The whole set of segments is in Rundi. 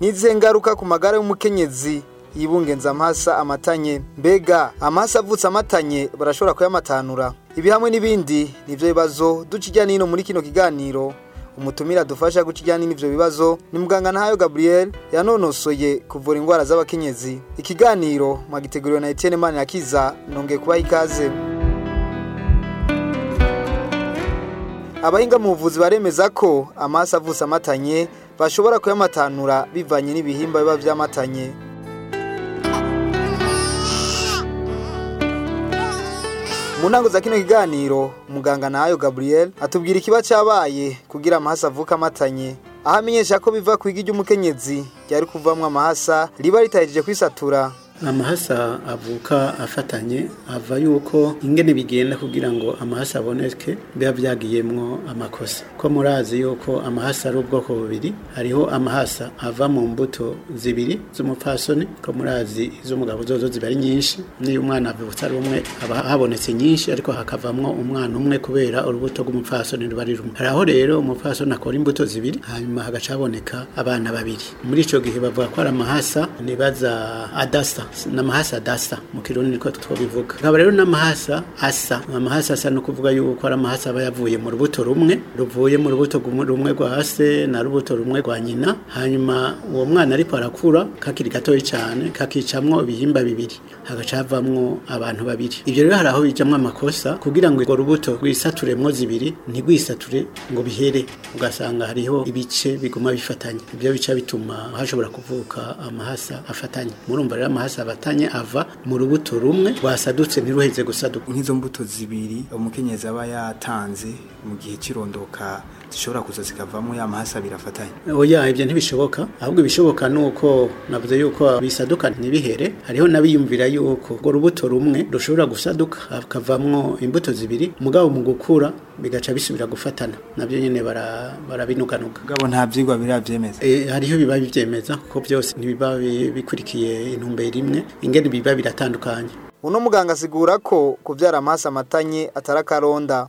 n'izihe ngaruka ku magara y'umukenyezi yibungenza amahasa amatanye mbega amahasa avutse amatanye barashobora kuyamatanura ibi hamwe n'ibindi nibyo bibazo ducijya nino muri kino kiganiro umutumire adufasha guca ijyanye n'ibyo bibazo ni muganga ntayo gaburiyeri yanonosoye kuvura indwara z'abakenyezi ikiganiro mwagiteguriwe na etiyeni mani akiza nongeye kubaha ikaze abahinga mu buvuzi baremeza ko amaso avutse amatanye bashobora kuyamatanura bivanye n'ibihimba biba byamatanye mu ntango za kino kiganiro muganga nayo Gabriel, atubwira ikiba cyabaye kugira amahasa avuka amatanye aho amenyesha ko biva ku igi ry'umukenyezi ryari kuvamo amahasa riba ritahejeje kwisatura amahasa avuka afatanye ava yuko ingene bigenda kugira ngo amahasa aboneke biba byagiyemwo amakosa ko murazi yuko amahasa ari ubwoko bubiri hariho amahasa ava mu mbuto zibiri z'umupfasoni ko murazi iz'umugabo zozo ziba ari nyinshi n'iyo umwana avutse ari umwe aba habonetse nyinshi ariko hakavamo umwana umwe kubera urubuto rw'umupfasoni ruba ari rumwe haraho rero umupfasoni akora imbuto zibiri hanyuma hagaca haboneka abana babiri muri icyo gihe bavuga ko ari amahasa nibaza adasa n'amahasa adasa mu kirundi niko twabivuga nkaba rero n'amahasa asa amahasa asa no kuvuga yuko ari amahasa aba yavuye mu rubuto rumwe ruvuye mu rubuto rumwe rwa se na rubuto rumwe rwa nyina hanyuma uwo mwana ariko arakura kakiri gatoya cyane kakicamwo ibihimba bibiri hagaca havamwo abantu babiri ibyo rero hari aho bijamwo amakosa kugira ngo urwo rubuto rwisaturemwo zibiri ntirwisature ngo bihere ugasanga hariho ibice biguma bifatanye ibyo bica bituma hashobora kuvuka amahasa afatanye murumva rero amahasa basabatanye ava mu rubuto rumwe rwasadutse ntiruheze gusaduka nk'izo mbuto zibiri umukenyezi aba yatanze mu gihe kirondoka. zishobora kuza zikavamo ya mahasa birafatanye oya oh, ibyo ntibishoboka ahubwo ibishoboka nuko navuze yuko bisaduka ntibihere hariho nabiyumvira yuko ngo rubuto rumwe rushobora gusaduka hakavamwo imbuto zibiri mugabo mu gukura bigaca bisubira gufatana nabyo nyene barabinuganuga bara gabo nta vyigwa biravyemeza eh hariho biba bibyemeza kuko byose ntibiba bikurikiye intumbero imwe ingene biba biratandukanye uno muganga asigura ko kubyara amasa amatanye atarakaronda.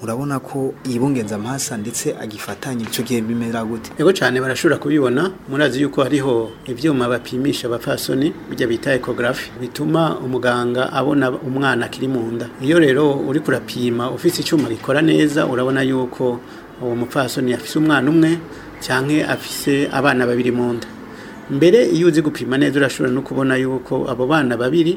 murabona ko yibungenze amahasa ndetse agifatanye icyo gihe bimera gute yego cyane barashobora kubibona murazi yuko hariho ibyuma bapimisha abapfasoni bijya bita ekogarafi bituma umuganga muganga abona umwana akiri mu nda iyo rero uri kurapima ufite icyuma gikora neza urabona yuko uwo mupfasoni afise umwana umwe cyangwa afise abana babiri mu nda mbere iyo uzi gupima neza urashobora no kubona yuko abo bana babiri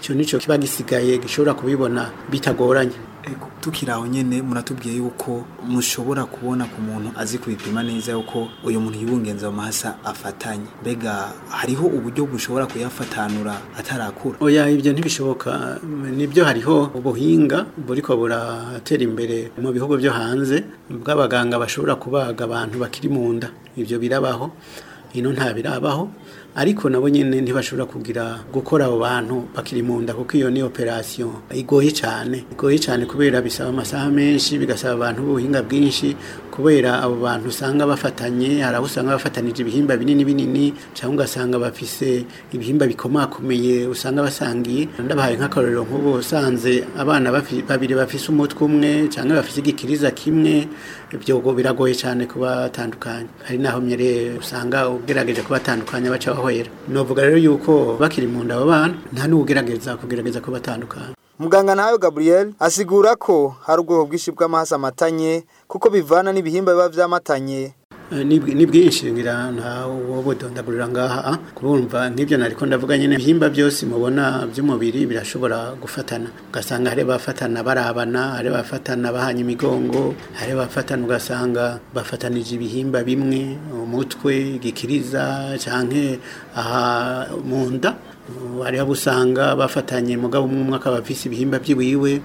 icyo nicyo kiba gisigaye gishobora kubibona bitagoranye tukiri aho nyine muratubwiye yuko mushobora kubona ku muntu azi kubipima neza yuko uyu muntu yibungenze mu afatanye mbega hariho uburyo bushobora kuyafatanura atarakura oya ibyo ntibishoboka nibyo hariho ubuhinga buriko buratera imbere mu bihugu byo hanze bw'abaganga bashobora kubaga abantu bakiri mu nda ibyo birabaho ino nta birabaho ariko nabo nyene ntibashobora kugira gukora abo bantu bakiri mu nda kuko iyo ni operation igoye cyane igoye cyane kubera bisaba amasaha menshi bigasaba abantu ubuhinga bwinshi kubera abo bantu usanga bafatanye hari abo usanga bafatanije ibihimba binini binini cyangwa ugasanga bafise ibihimba bikomakomeye usanga basangiye ndabahaye nk'akarorero nk'ubu usanze abana babiri bafise umutwe umwe cyangwa bafise igikiriza kimwe ibyo biragoye cyane kubatandukanya hari naho myere usanga ugerageje kubatandukanya baca bahwera novuga rero yuko bakiri mu nda abo bana nta n'ugerageza kugerageza kubatandukanya muganga nawe Gabriel asigura ko hari ubwoko bwinshi bw'amaraso amatanye kuko bivana n'ibihimba biba byamatanye eh, ni bwinshi ngira ntawo budondagurira ngaha ah? kurumva nk'ibyo nari ko ndavuga nyine ibihimba byose mubona by'umubiri birashobora gufatana ugasanga hari bafatana barabana hari bafatana bahanye imigongo hari bafatana ugasanga bafatanije ibihimba bimwe umutwe gikiriza cyangwa aha mu nda hariho habusanga bafatanye mugabo umwe akaba afise ibihimba by'iwiwe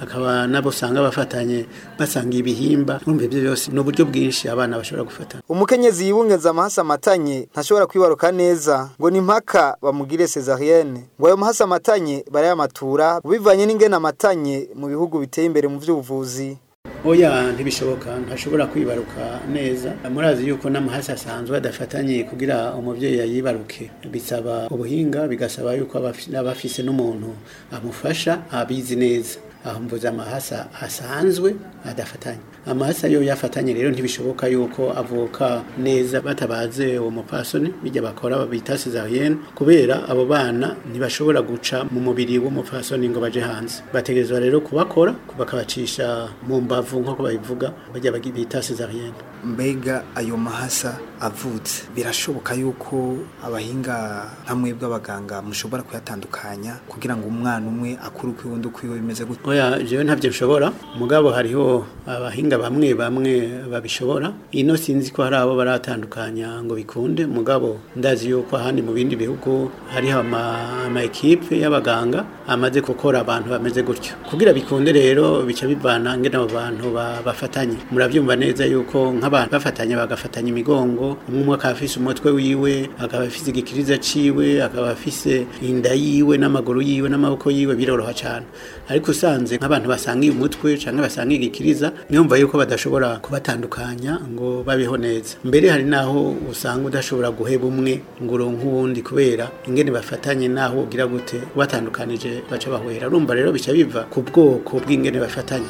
hakaba nabo usanga bafatanye basanga ibihimba urumva ibyo byose ni uburyo bwinshi abana bashobora gufata. umukenyezi yibungenza amahasa amatanye ntashobora kwibaruka neza ngo ni impaka bamugire cesarienne ngo ayo mahasa amatanye barayamatura bivanye n'ingene amatanye mu bihugu biteye imbere mu by'ubuvuzi oya ntibishoboka ntashobora kwibaruka neza murazi yuko n'amahasi asanzwe adafatanye kugira umubyeyi yibaruke bisaba ubuhinga bigasaba yuko abafise n'umuntu amufasha abizi neza mvuze amahasa asanzwe adafatanye amahasa yo yafatanye rero ntibishoboka yuko avuka neza batabaze uwo mupasoni bijya bakora babita sizariyene kubera abo bana ntibashobora guca mu mubiri w'umupasoni ngo baje hanze bategerezwa rero kubakora bakabacisha mu mbavu nk'uko babivuga bajya bita sizariyene mbega ayo mahasa avutse birashoboka yuko abahinga nka mwebwe abaganga mushobora kuyatandukanya kugira ngo umwana umwe akure uko undi uko bimeze gutya oya jewe ntabyo nshobora mugabo hariho abahinga bamwe bamwe babishobora ino sinzi ko hari abo baratandukanya ngo bikunde mugabo ndazi yuko ahandi mu bindi bihugu hariho ama equipe y'abaganga amaze gukora abantu bameze gutyo kugira bikunde rero bica bivana ngene abo bantu bafatanye murabyumva neza yuko nk'abantu bafatanye bagafatanya imigongo umwe akafise umutwe wiwe akaba afise igikiriza ciwe akaba afise inda yiwe n'amaguru yiwe n'amaboko yiwe biroroha cyane ariko usanga basanze nk'abantu basangiye umutwe cyangwa basangiye igikiriza niyumva yuko badashobora kubatandukanya ngo babeho neza mbere hari naho usanga udashobora guheba umwe ngo uronke uwundi kubera ingene bafatanye naho ugira gute ubatandukanije baca bahwera urumva rero bica biva ku bwoko bw'ingene bafatanye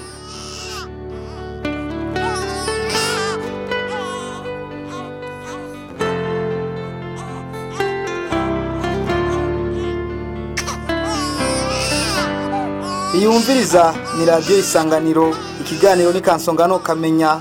iyumviriza ni radiyo isanganiro ikiganiro ni kansongano kamenya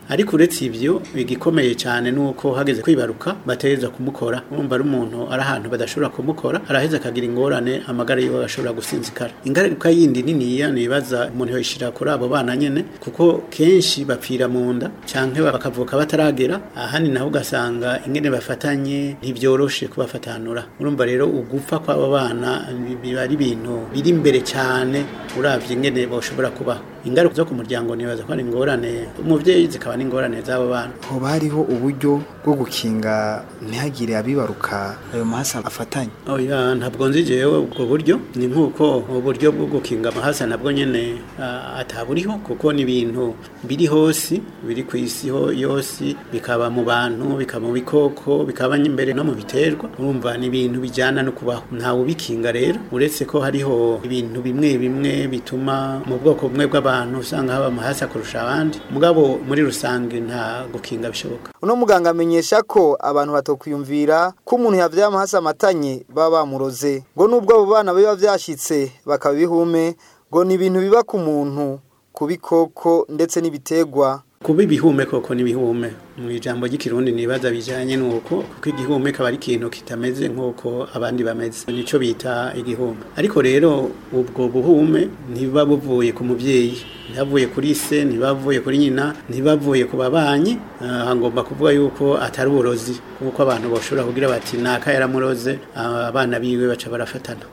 ariko uretse ibyo bigikomeye cyane ni uko hageze kwibaruka bategereza kumukora urumva ari umuntu ari ahantu badashobora kumukora araheza akagira ingorane amagara yiwe ashobora gusinzikara ingaruka yindi niniya nibaza umuntu yoyishyira kuri abo bana nyine kuko kenshi bapfira mu nda canke bakavuka bataragera ahandi naho ugasanga ingene bafatanye ntibyoroshe kubafatanura urumva rero ugu gupfa kw'aba bana biba ari ibintu biri imbere cyane urabye ingene bashobora kubaho ingaruka zo ku muryango nibaza ko ari ingorane umubyeyi zikaba n'ingorane z'abo bantu hoba hariho uburyo bwo gukinga ntihagire abibaruka ayo mahasa afatanye oya oh, ntabwo nzi jewe ubwo buryo ni nk'uko uburyo bwo gukinga amahasa nabwo nyene ataburiho kuko ni ibintu biri hose biri ku isi ho yose bikaba mu bantu bikaba mu bikoko bikaba imbere no mu biterwa urumva ni ibintu bijyana no kubaho ntawe ubikinga rero uretse ko hariho ibintu bimwe bimwe bituma mu bwoko bumwe bw'abantu abantu usanga haba amahasa kurusha abandi mugabo muri rusange nta gukinga bishoboka uno muganga amenyesha ko abantu batokwiyumvira ko umuntu yavyaye amahasa amatanye baba bamuroze ngo nubwo abo bana biba vyashitse bakaba ngo ni ibintu biba ku muntu kubikoko ndetse n'ibitegwa kuba ibihume koko n'ibihume mu ijambo ry'ikirundi nibaza bijyanye n'uko kuko igihume kaba ari ikintu kitameze nk'uko abandi bameze nicyo bita igihume ariko rero ubwo buhume ntiba buvuye ku mubyeyi ntibavuye kuri se ntibavuye kuri nyina ntibavuye ku babanyi hagomba kuvuga yuko atari uburozi kuko abantu bashobora kugira bati naka yaramuroze abana biwe baca barafatana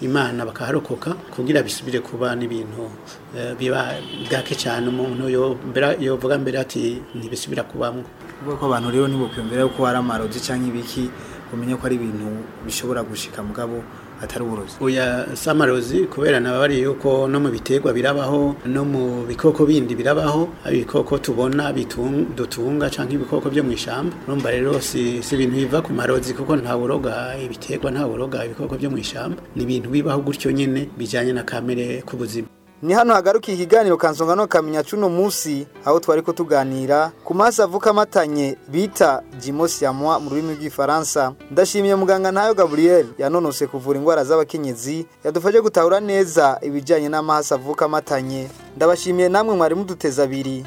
imana bakaharokoka kugira bisubire kuba n'ibintu eh, biba bwake cyane umuntu yovuga mbere ati ntibisubira kubamo ubwo ko abantu rero mbere yuko hari amarozi cyangwa ibiki kumenya ko ari ibintu bishobora gushika mugabo atari uburozi oya samarozi kubera nabari yuko no mu bitegwa birabaho no mu bikoko bindi birabaho ibikoko tubona dutunga cyangwa ibikoko byo mwishamba urumva rero si si ibintu biva ku marozi kuko nta buroga ibitegwa nta buroga ibikoko byo mwishamba ni ibintu bibaho gutyo nyine bijyanye na kamere ku buzima. ni hano hagaruka ikiganiro kansongano kamenya cuno munsi aho twari kutuganira ku maso avuka amatanye bita jimosi yamwa mu rurimi rw'ifaransa ndashimiye muganga ntayo Gabriel yanonose kuvura indwara z'abakenyezi yadufashe gutahura neza ibijyanye n'amaso avuka amatanye ndabashimiye namwe mwari muduteze abiri